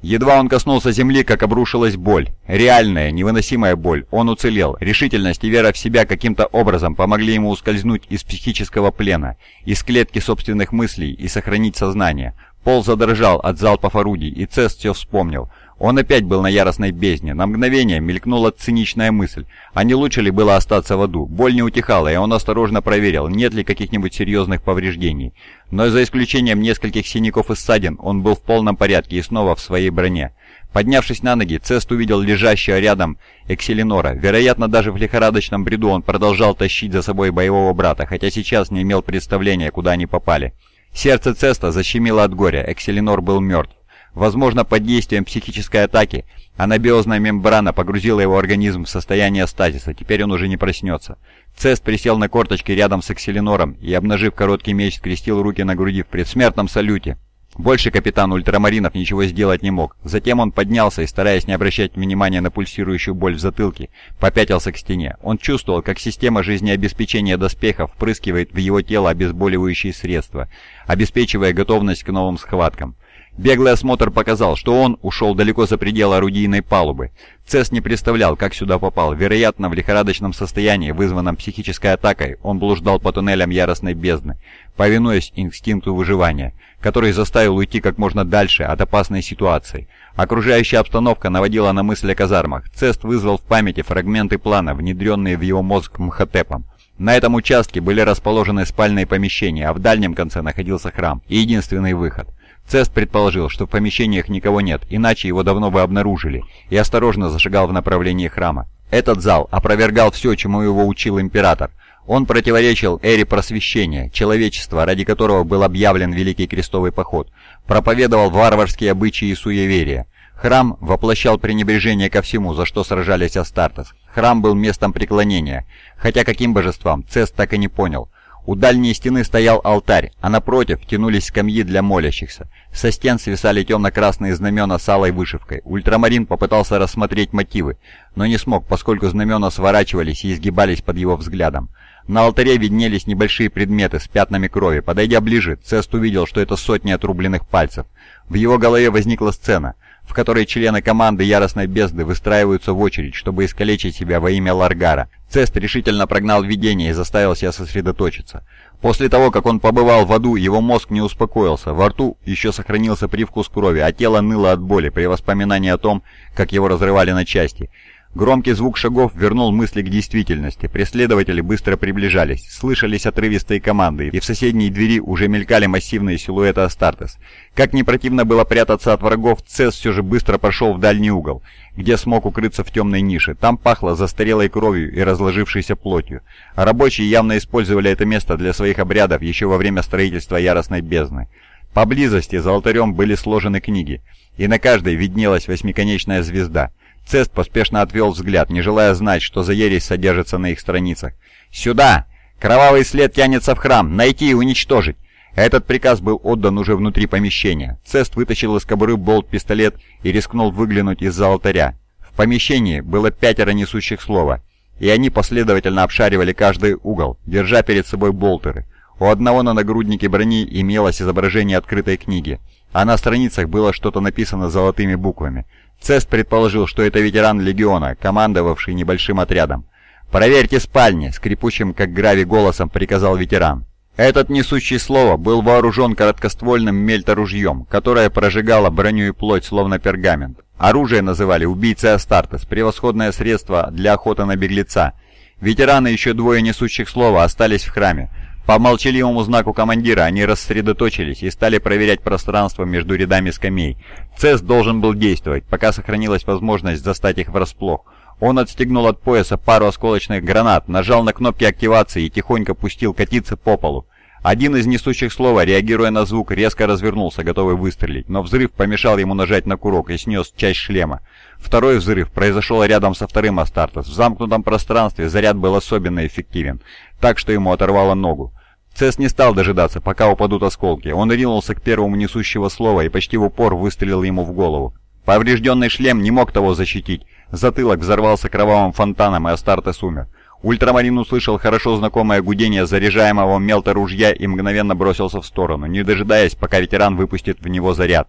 Едва он коснулся земли, как обрушилась боль. Реальная, невыносимая боль. Он уцелел. Решительность и вера в себя каким-то образом помогли ему ускользнуть из психического плена, из клетки собственных мыслей и сохранить сознание. Пол задрожал от залпов орудий, и Цест все вспомнил. Он опять был на яростной бездне. На мгновение мелькнула циничная мысль. А не лучше ли было остаться в аду? Боль не утихала, и он осторожно проверил, нет ли каких-нибудь серьезных повреждений. Но за исключением нескольких синяков и ссадин, он был в полном порядке и снова в своей броне. Поднявшись на ноги, Цест увидел лежащего рядом Экселинора. Вероятно, даже в лихорадочном бреду он продолжал тащить за собой боевого брата, хотя сейчас не имел представления, куда они попали. Сердце Цеста защемило от горя, Экселинор был мертв. Возможно, под действием психической атаки анабиозная мембрана погрузила его организм в состояние стазиса, теперь он уже не проснется. Цест присел на корточки рядом с Акселинором и, обнажив короткий меч, скрестил руки на груди в предсмертном салюте. Больше капитан ультрамаринов ничего сделать не мог. Затем он поднялся и, стараясь не обращать внимания на пульсирующую боль в затылке, попятился к стене. Он чувствовал, как система жизнеобеспечения доспехов впрыскивает в его тело обезболивающие средства, обеспечивая готовность к новым схваткам. Беглый осмотр показал, что он ушел далеко за пределы орудийной палубы. Цесс не представлял, как сюда попал. Вероятно, в лихорадочном состоянии, вызванном психической атакой, он блуждал по туннелям яростной бездны, повинуясь инстинкту выживания, который заставил уйти как можно дальше от опасной ситуации. Окружающая обстановка наводила на мысли о казармах. Цест вызвал в памяти фрагменты плана, внедренные в его мозг Мхотепом. На этом участке были расположены спальные помещения, а в дальнем конце находился храм и единственный выход. Цест предположил, что в помещениях никого нет, иначе его давно бы обнаружили, и осторожно зашагал в направлении храма. Этот зал опровергал все, чему его учил император. Он противоречил эре просвещения, человечества, ради которого был объявлен Великий Крестовый Поход, проповедовал варварские обычаи и суеверия. Храм воплощал пренебрежение ко всему, за что сражались Астартес. Храм был местом преклонения, хотя каким божествам, Цест так и не понял. У дальней стены стоял алтарь, а напротив тянулись скамьи для молящихся. Со стен свисали темно-красные знамена с алой вышивкой. Ультрамарин попытался рассмотреть мотивы, но не смог, поскольку знамена сворачивались и изгибались под его взглядом. На алтаре виднелись небольшие предметы с пятнами крови. Подойдя ближе, Цест увидел, что это сотни отрубленных пальцев. В его голове возникла сцена – в которой члены команды Яростной Бездны выстраиваются в очередь, чтобы искалечить себя во имя Ларгара. Цест решительно прогнал видение и заставил себя сосредоточиться. После того, как он побывал в аду, его мозг не успокоился, во рту еще сохранился привкус крови, а тело ныло от боли при воспоминании о том, как его разрывали на части. Громкий звук шагов вернул мысли к действительности. Преследователи быстро приближались, слышались отрывистые команды, и в соседней двери уже мелькали массивные силуэты Астартес. Как не противно было прятаться от врагов, Цесс все же быстро прошел в дальний угол, где смог укрыться в темной нише. Там пахло застарелой кровью и разложившейся плотью. А рабочие явно использовали это место для своих обрядов еще во время строительства Яростной Бездны. Поблизости за алтарем были сложены книги, и на каждой виднелась восьмиконечная звезда — Цест поспешно отвел взгляд, не желая знать, что за ересь содержится на их страницах. «Сюда! Кровавый след тянется в храм! Найти и уничтожить!» Этот приказ был отдан уже внутри помещения. Цест вытащил из кобуры болт-пистолет и рискнул выглянуть из-за алтаря. В помещении было пятеро несущих слова, и они последовательно обшаривали каждый угол, держа перед собой болтеры. У одного на нагруднике брони имелось изображение открытой книги, а на страницах было что-то написано золотыми буквами. Цест предположил, что это ветеран легиона, командовавший небольшим отрядом. «Проверьте спальни!» — скрипучим, как грави голосом приказал ветеран. Этот несущий слово был вооружен короткоствольным мельторужьем, которое прожигало броню и плоть, словно пергамент. Оружие называли «убийцы Астартес», превосходное средство для охоты на беглеца. Ветераны еще двое несущих слова остались в храме. По молчаливому знаку командира они рассредоточились и стали проверять пространство между рядами скамей. Цесс должен был действовать, пока сохранилась возможность застать их врасплох. Он отстегнул от пояса пару осколочных гранат, нажал на кнопки активации и тихонько пустил катиться по полу. Один из несущих слова, реагируя на звук, резко развернулся, готовый выстрелить, но взрыв помешал ему нажать на курок и снес часть шлема. Второй взрыв произошел рядом со вторым Астартес. В замкнутом пространстве заряд был особенно эффективен, так что ему оторвало ногу. Цесс не стал дожидаться, пока упадут осколки. Он ринулся к первому несущего слова и почти в упор выстрелил ему в голову. Поврежденный шлем не мог того защитить. Затылок взорвался кровавым фонтаном, и Астартес умер. Ультрамарин услышал хорошо знакомое гудение заряжаемого мелто ружья и мгновенно бросился в сторону, не дожидаясь, пока ветеран выпустит в него заряд.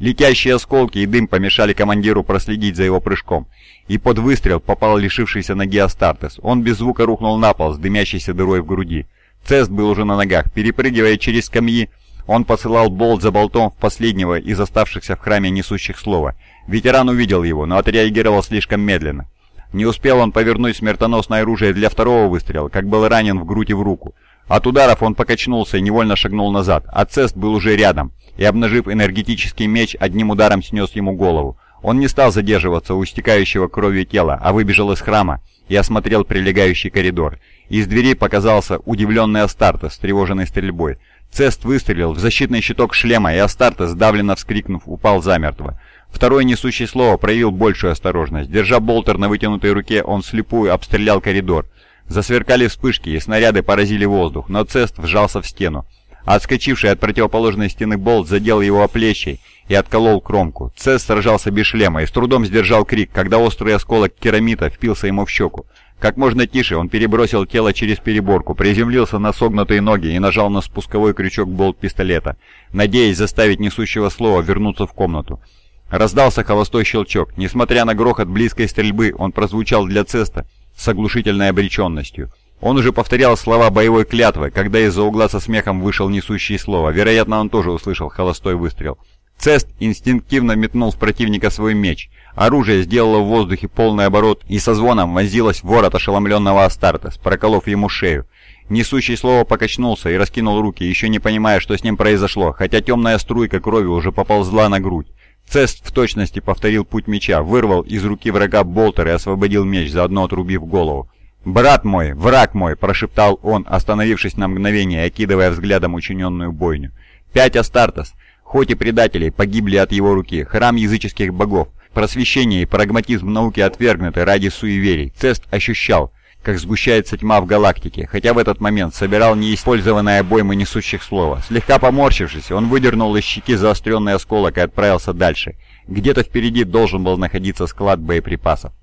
Летящие осколки и дым помешали командиру проследить за его прыжком. И под выстрел попал лишившийся ноги Астартес. Он без звука рухнул на пол с дымящейся дырой в груди. Цест был уже на ногах. Перепрыгивая через скамьи, он посылал болт за болтом в последнего из оставшихся в храме несущих слова. Ветеран увидел его, но отреагировал слишком медленно. Не успел он повернуть смертоносное оружие для второго выстрела, как был ранен в грудь и в руку. От ударов он покачнулся и невольно шагнул назад, а Цест был уже рядом, и, обнажив энергетический меч, одним ударом снес ему голову. Он не стал задерживаться у истекающего кровью тела, а выбежал из храма и осмотрел прилегающий коридор. Из двери показался удивленный Астартес, встревоженный стрельбой. Цест выстрелил в защитный щиток шлема, и Астартес, давленно вскрикнув, упал замертво. Второй несущий слово проявил большую осторожность. Держа болтер на вытянутой руке, он слепую обстрелял коридор. Засверкали вспышки, и снаряды поразили воздух, но Цест вжался в стену. Отскочивший от противоположной стены болт задел его о плечи и отколол кромку. Цест сражался без шлема и с трудом сдержал крик, когда острый осколок керамита впился ему в щеку. Как можно тише он перебросил тело через переборку, приземлился на согнутые ноги и нажал на спусковой крючок болт пистолета, надеясь заставить несущего слова вернуться в комнату. Раздался холостой щелчок. Несмотря на грохот близкой стрельбы, он прозвучал для Цеста с оглушительной обреченностью. Он уже повторял слова боевой клятвы, когда из-за угла со смехом вышел несущий слово. Вероятно, он тоже услышал холостой выстрел. Цест инстинктивно метнул в противника свой меч. Оружие сделало в воздухе полный оборот и со звоном возилось в ворот ошеломленного Астартес, проколов ему шею. Несущий слово покачнулся и раскинул руки, еще не понимая, что с ним произошло, хотя темная струйка крови уже поползла на грудь. Цест в точности повторил путь меча, вырвал из руки врага болтер и освободил меч, заодно отрубив голову. «Брат мой, враг мой!» – прошептал он, остановившись на мгновение, окидывая взглядом учиненную бойню. «Пять Астартес, хоть и предателей, погибли от его руки, храм языческих богов, просвещение и прагматизм науки отвергнуты ради суеверий. Цест ощущал, как сгущается тьма в галактике, хотя в этот момент собирал неиспользованные обоймы несущих слова. Слегка поморщившись, он выдернул из щеки заостренный осколок и отправился дальше. Где-то впереди должен был находиться склад боеприпасов.